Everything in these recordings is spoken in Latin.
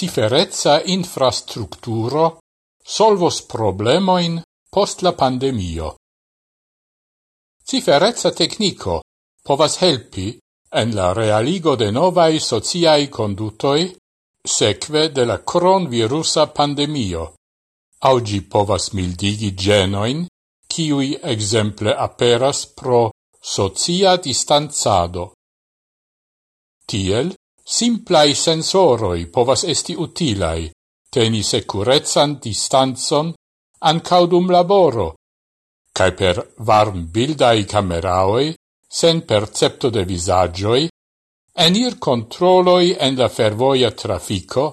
ciferezza infrastrukturo solvos problemoin post la pandemio. Ciferezza tecnico povas helpi en la realigo de novai sociai condutoi seque de la coronavirusa pandemio. Augi povas mildigi genoin, kiui exemple aperas pro socia distanzado. Tiel, Simplai sensoroi povas esti utilai, teni securezan distanzon ancau dum laboro, cae per varm bildai cameraoi, sen percepto de visagioi, enir controloi en la fervoia trafico,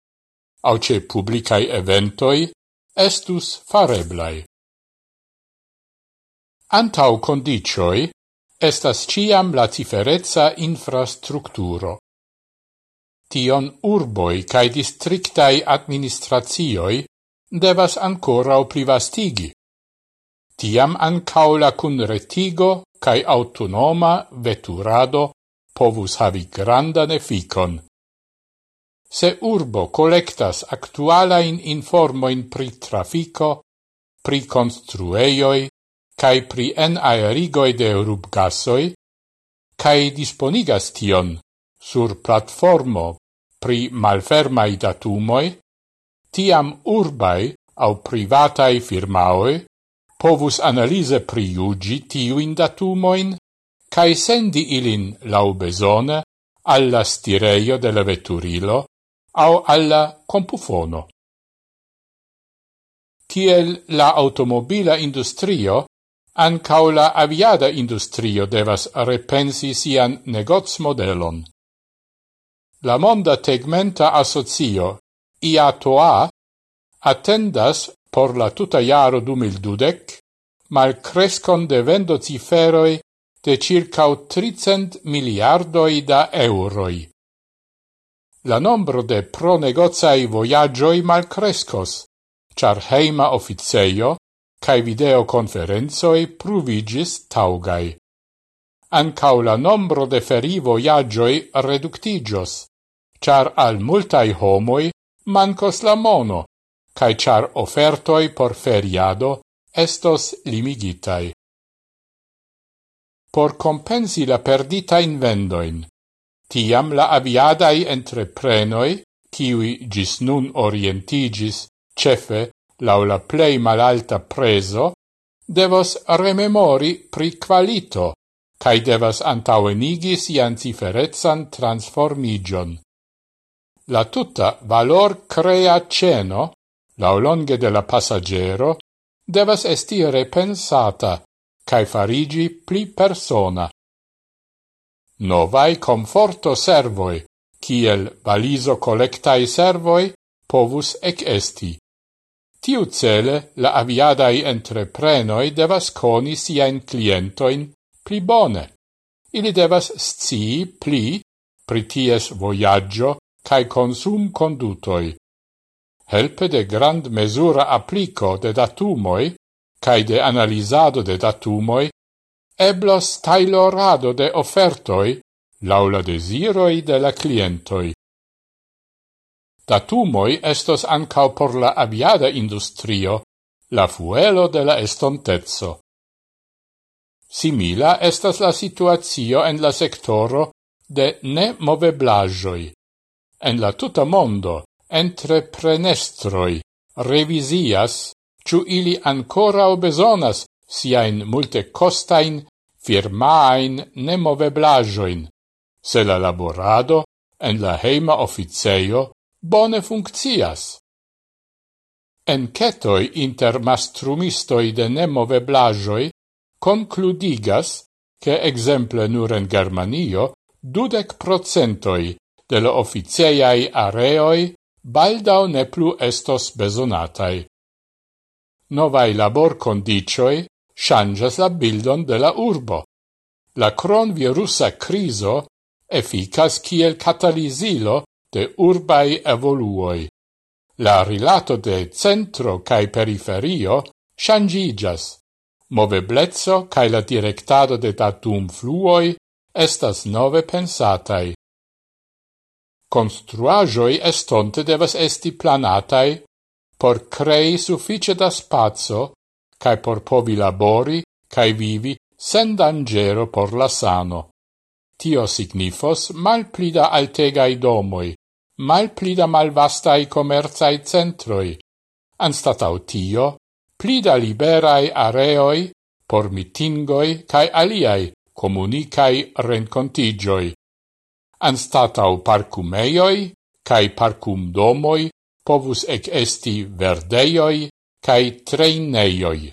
au ce publicai eventoi, estus fareblai. Antau condicioi, estas ciam la ciferezza infrastructuro tion urboi cae districtai administrazioi devas ancorau privastigi. Tiam ancau la cunretigo cae autonoma veturado povus havi grandan efficon. Se urbo collectas actualain informoin pri trafico, pri construeioi, cae pri en aerigoi de rubgasoi, cae disponigas tion sur platformo pri malfermai datumoi, tiam urbai au privatai firmaoi povus analize priugi tiuin datumoin cae sendi ilin lau besone alla stireio della vetturilo au alla compufono. Tiel la automobila industrio ancau la aviada industrio devas repensi sian negoz modelon. La Monda Tegmenta Asocio, IATOA, attendas por la tuta iaro 2012, mal crescon de vendo ciferoi de circa 300 miliardoi da euroi. La nombro de pronegozai voyagioi mal crescos, char heima officeio cae videoconferenzoi pruvigis taugai. Ancau la nombro de feri voyagioi reductigios, char al multai homoi mancos la mono, cae char ofertoi por feriado estos limigitai. Por compensi la perdita in vendoin, tiam la aviadai entreprenoi, kiwi gis nun orientigis, cefe lau la plei malalta preso, devos rememori pri qualito, cae devas antavenigi sian ciferezzan transformigion la tutta valor crea ceno, laulonge de la passagero, devas esti repensata, cae farigi pli persona. Novai conforto servoi, kiel valiso collectai servoi, povus ec esti. Tiu cele la aviadai entreprenoi devas coni siain clientoin pli bone. Ili devas scii pli pri ties voyaggio cae consum condutoi. Helpe de grand mesura applico de datumoi, cae de analisado de datumoi, eblos tailorado de offertoi, laula desiroi de la clientoi. Datumoi estos ancao por la aviada industrio, la fuelo de la estontezzo. Simila estas la situazio en la sectoro de ne moveblagioi en la tuta mondo entreprenestroi revisias ciu ili ancora obesonas siain multe costain firmain nemoveblajoin, se la laborado en la heima officeio bone funccias. Encetoi inter mastrumistoi de nemoveblajoi concludigas che exemple nur en Germanio dudec procentoi de la officeiai areoi baldau ne plu estos besonatai. Novai labor condicioi changas la bildon de la urbo. La cron virusa criso efficas kiel catalisilo de urbai evoluoi. La rilato de centro cae periferio changigas. Moveblezzo cae la directado de datum fluoi estas nove pensatai construajoi estonte devas esti planatai por crei suffice da spazio cae por povi labori cae vivi sen dangero por la sano. Tio signifos mal plida altegai domoi, mal plida mal vastai comerzai centroi, anstatau tio, plida liberai areoi por mitingoi cae aliai comunicai rencontigioi, anstatau parcumeioi cae parcumdomoi povus ec esti verdeioi cae treineioi.